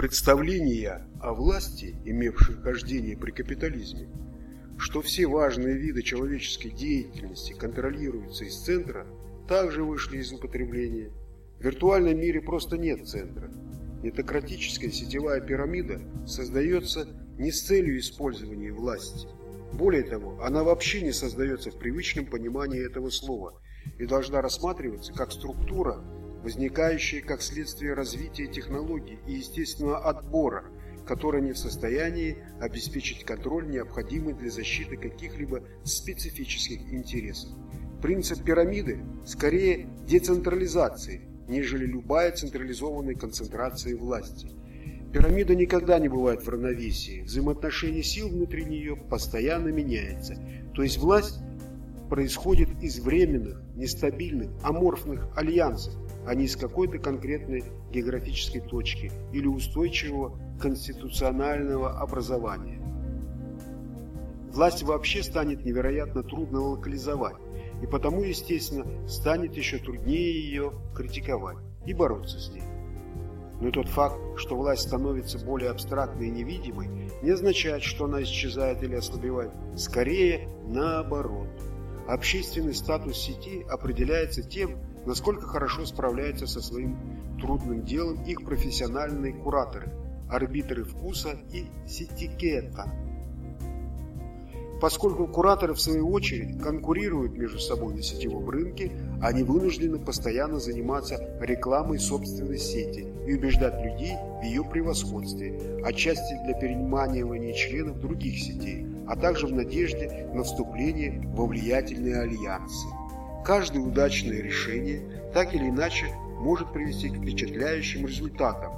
Представления о власти, имевшие хождение при капитализме, что все важные виды человеческой деятельности контролируются из центра, также вышли из употребления. В виртуальном мире просто нет центра. Метакратическая сетевая пирамида создается не с целью использования власти. Более того, она вообще не создается в привычном понимании этого слова и должна рассматриваться как структура, возникающая как следствие развития технологий и естественного отбора, которая не в состоянии обеспечить контроль, необходимый для защиты каких-либо специфических интересов. Принцип пирамиды скорее децентрализации, нежели любая централизованная концентрация власти. Пирамида никогда не бывает в равновесии, взаимоотношение сил внутри нее постоянно меняется, то есть власть происходит из временных, нестабильных, аморфных альянсов, а не из какой-то конкретной географической точки или устойчивого конституционального образования. Власть вообще станет невероятно трудно локализовать, и потому, естественно, станет еще труднее ее критиковать и бороться с ней. Но тот факт, что власть становится более абстрактной и невидимой, не означает, что она исчезает или ослабевает. Скорее, наоборот. Общественный статус сети определяется тем, насколько хорошо справляются со своим трудным делом их профессиональные кураторы, арбитры вкуса и сетикета. Поскольку кураторы, в свою очередь, конкурируют между собой на сетевом рынке, они вынуждены постоянно заниматься рекламой собственной сети и убеждать людей в ее превосходстве, отчасти для переманивания членов других сетей, а также в надежде на вступление во влиятельные альянсы. Каждое удачное решение так или иначе может привести к впечатляющим результатам,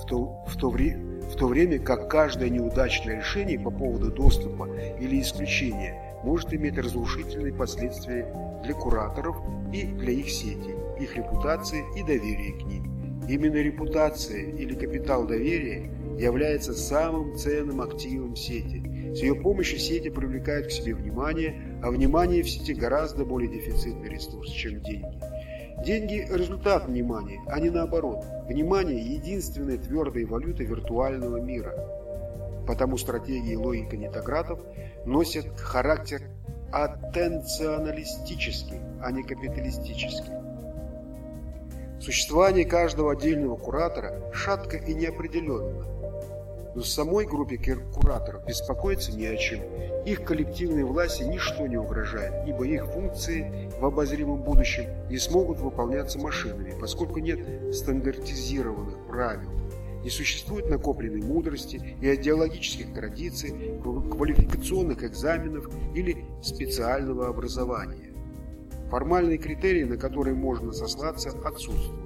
в то, в то время в то время как каждое неудачное решение по поводу доступа или исключения может иметь разрушительные последствия для кураторов и для их сети, их репутации и доверия к ним. Именно репутация или капитал доверия является самым ценным активом сети. С ее помощью сети привлекают к себе внимание, а внимание в сети гораздо более дефицитный ресурс, чем деньги. Деньги – результат внимания, а не наоборот. Внимание – единственная твердая валюта виртуального мира. Потому стратегии и логика нетократов носят характер атенционалистический, а не капиталистический. Существование каждого отдельного куратора шатко и неопределенно. Но самой группе кураторов беспокоиться не о чем. Их коллективной власти ничто не угрожает, ибо их функции в обозримом будущем не смогут выполняться машинами, поскольку нет стандартизированных правил. Не существует накопленной мудрости и идеологических традиций, квалификационных экзаменов или специального образования. Формальные критерии, на которые можно сослаться, отсутствуют.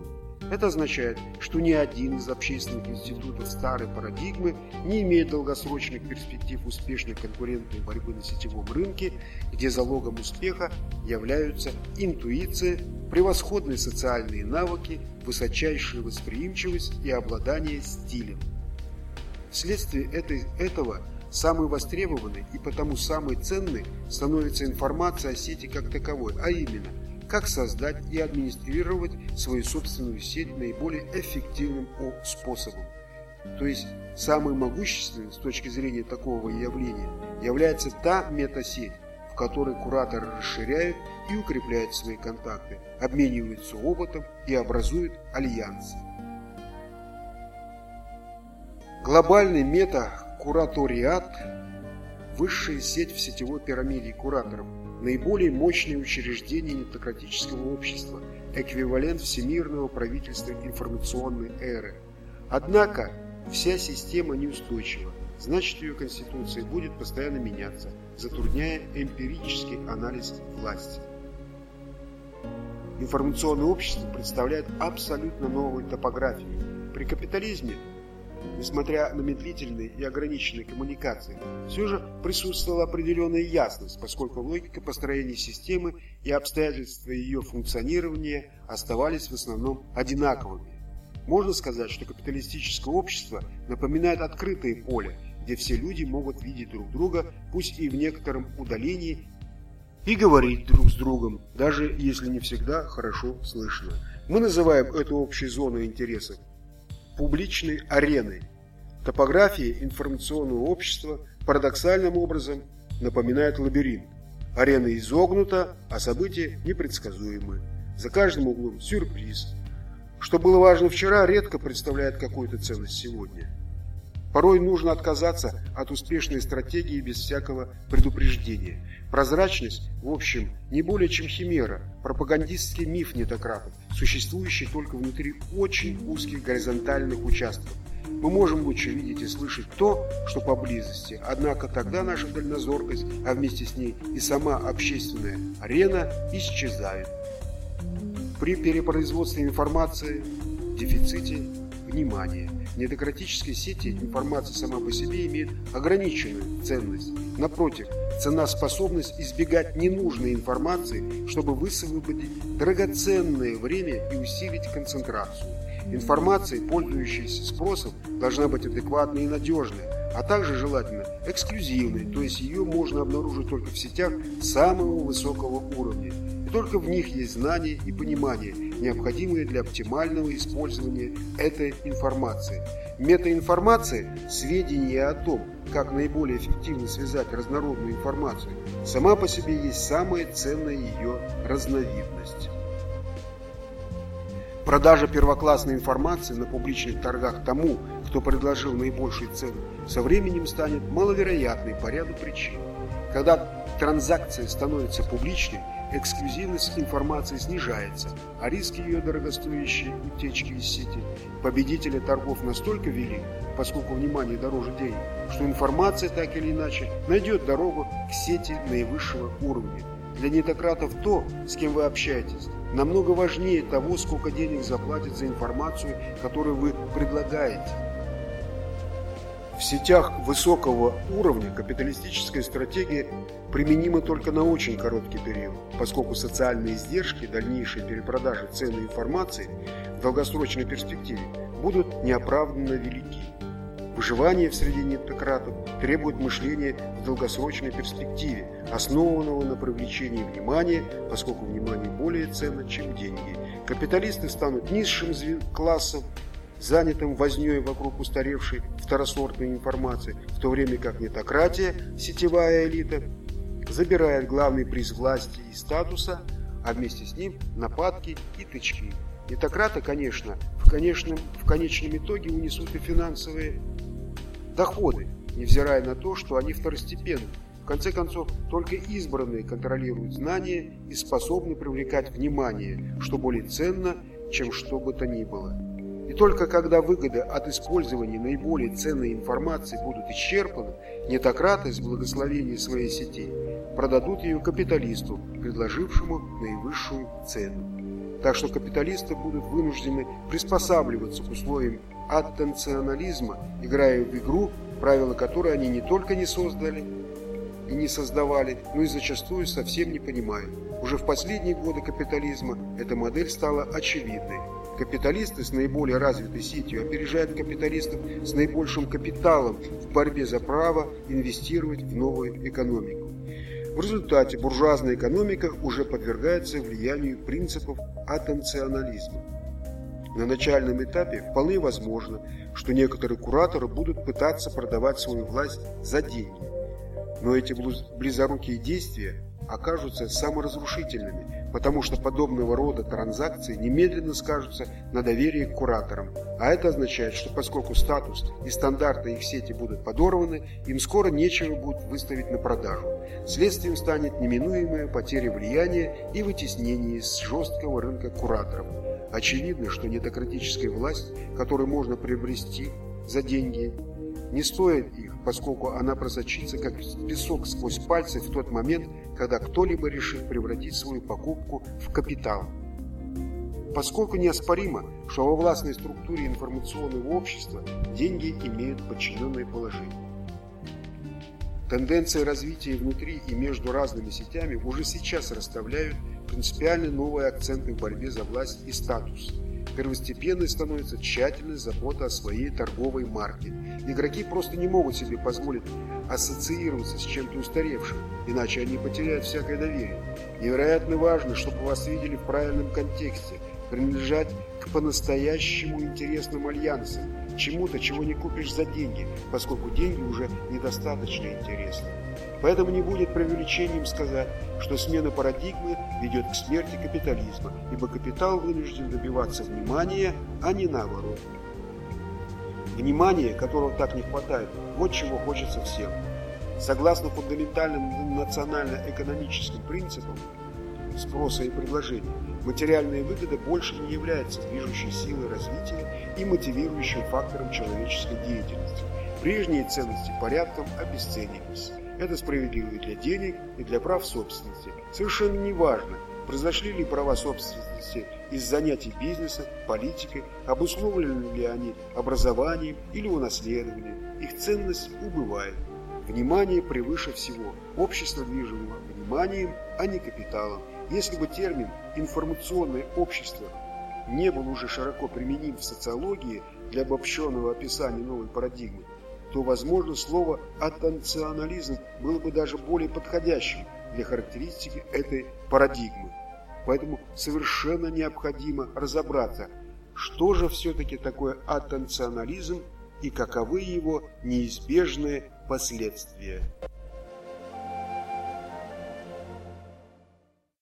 Это означает, что ни один из общественных институтов старой парадигмы не имеет долгосрочных перспектив успешной конкурентной борьбы на сетевом рынке, где залогом успеха являются интуиция, превосходные социальные навыки, высочайшая восприимчивость и обладание стилем. Вследствие этой, этого самой востребованной и потому самой ценной становится информация о сети как таковой, а именно – как создать и администрировать свою собственную сеть наиболее эффективным способом. То есть самым могущественным с точки зрения такого явления является та метасеть, в которой кураторы расширяют и укрепляют свои контакты, обмениваются опытом и образуют альянсы. Глобальный мета-кураториат – высшая сеть в сетевой пирамиде кураторов – наиболее мощное учреждение нетократического общества, эквивалент всемирного правительства информационной эры. Однако вся система неустойчива, значит ее конституция будет постоянно меняться, затрудняя эмпирический анализ власти. Информационное общество представляет абсолютно новую топографию. При капитализме Несмотря на медлительные и ограниченные коммуникации, все же присутствовала определенная ясность, поскольку логика построения системы и обстоятельства ее функционирования оставались в основном одинаковыми. Можно сказать, что капиталистическое общество напоминает открытое поле, где все люди могут видеть друг друга, пусть и в некотором удалении, и говорить друг с другом, даже если не всегда хорошо слышно. Мы называем эту общую зону интересов публичной ареной. Топография информационного общества парадоксальным образом напоминает лабиринт. Арена изогнута, а события непредсказуемы. За каждым углом сюрприз. Что было важно вчера, редко представляет какую-то ценность сегодня. Порой нужно отказаться от успешной стратегии без всякого предупреждения. Прозрачность, в общем, не более чем химера, пропагандистский миф нетократов, существующий только внутри очень узких горизонтальных участков. Мы можем лучше видеть и слышать то, что поблизости, однако тогда наша дальнозоркость, а вместе с ней и сама общественная арена исчезают. При перепроизводстве информации, дефиците внимания. Недократические сети информация сама по себе имеет ограниченную ценность. Напротив, цена способность избегать ненужной информации, чтобы высвободить драгоценное время и усилить концентрацию. Информация, пользующаяся спросом, должна быть адекватной и надежной, а также желательно эксклюзивной, то есть ее можно обнаружить только в сетях самого высокого уровня. И только в них есть знания и понимание, необходимые для оптимального использования этой информации. Метаинформация – сведения о том, как наиболее эффективно связать разнородную информацию, сама по себе есть самая ценная ее разновидность. Продажа первоклассной информации на публичных торгах тому, кто предложил наибольшие цены, со временем станет маловероятной по ряду причин. Когда транзакция становится публичной, эксклюзивность информации снижается, а риски ее дорогостоящей утечки из сети победителя торгов настолько велик, поскольку внимание дороже денег, что информация так или иначе найдет дорогу к сети наивысшего уровня. Для нетократов то, с кем вы общаетесь, намного важнее того, сколько денег заплатят за информацию, которую вы предлагаете. В сетях высокого уровня капиталистическая стратегия применима только на очень короткий период, поскольку социальные издержки дальнейшей перепродажи ценной информации в долгосрочной перспективе будут неоправданно велики. Выживание в среде нетократов требует мышления в долгосрочной перспективе, основанного на привлечении внимания, поскольку внимание более ценно, чем деньги. Капиталисты станут низшим классом занятым вознёй вокруг устаревшей второсортной информации, в то время как нетократия, сетевая элита, забирает главный приз власти и статуса, а вместе с ним нападки и тычки. Нетократы, конечно, в конечном, в конечном итоге унесут и финансовые доходы, невзирая на то, что они второстепенны. В конце концов, только избранные контролируют знания и способны привлекать внимание, что более ценно, чем что бы то ни было. И только когда выгоды от использования наиболее ценной информации будут исчерпаны, нетократы с благословения своей сети продадут ее капиталисту, предложившему наивысшую цену. Так что капиталисты будут вынуждены приспосабливаться к условиям аттенционализма, играя в игру, правила которой они не только не создали и не создавали, но и зачастую совсем не понимают. Уже в последние годы капитализма эта модель стала очевидной. Капиталисты с наиболее развитой сетью опережают капиталистов с наибольшим капиталом в борьбе за право инвестировать в новую экономику. В результате буржуазная экономика уже подвергается влиянию принципов атенционализма. На начальном этапе вполне возможно, что некоторые кураторы будут пытаться продавать свою власть за деньги. Но эти близорукие действия окажутся саморазрушительными, потому что подобного рода транзакции немедленно скажутся на доверии к кураторам. А это означает, что поскольку статус и стандарты их сети будут подорваны, им скоро нечего будет выставить на продажу. Следствием станет неминуемая потеря влияния и вытеснение с жесткого рынка кураторов. Очевидно, что нетократическая власть, которую можно приобрести за деньги, не стоит их, поскольку она просочится как песок сквозь пальцы в тот момент, когда кто-либо решит превратить свою покупку в капитал. Поскольку неоспоримо, что во властной структуре информационного общества деньги имеют подчиненное положение. Тенденции развития внутри и между разными сетями уже сейчас расставляют принципиально новые акценты в борьбе за власть и статус – Первостепенной становится тщательная забота о своей торговой марке. Игроки просто не могут себе позволить ассоциироваться с чем-то устаревшим, иначе они потеряют всякое доверие. Невероятно важно, чтобы вас видели в правильном контексте, принадлежать по-настоящему интересным альянсам, чему-то, чего не купишь за деньги, поскольку деньги уже недостаточно интересны. Поэтому не будет преувеличением сказать, что смена парадигмы ведет к смерти капитализма, ибо капитал вынужден добиваться внимания, а не наоборот. Внимание, которого так не хватает, вот чего хочется всем. Согласно фундаментальным национально-экономическим принципам спроса и предложения, материальная выгода больше не является движущей силой развития и мотивирующим фактором человеческой деятельности. Прежние ценности порядком обесценивались. Это справедливо и для денег, и для прав собственности. Совершенно неважно, произошли ли права собственности из занятий бизнеса, политикой, обусловлены ли они образованием или унаследованием. Их ценность убывает. Внимание превыше всего. Общество движимо вниманием, а не капиталом. Если бы термин «информационное общество» не был уже широко применим в социологии для обобщенного описания новой парадигмы, то, возможно, слово «атенционализм» было бы даже более подходящим для характеристики этой парадигмы. Поэтому совершенно необходимо разобраться, что же все-таки такое атенционализм и каковы его неизбежные последствия.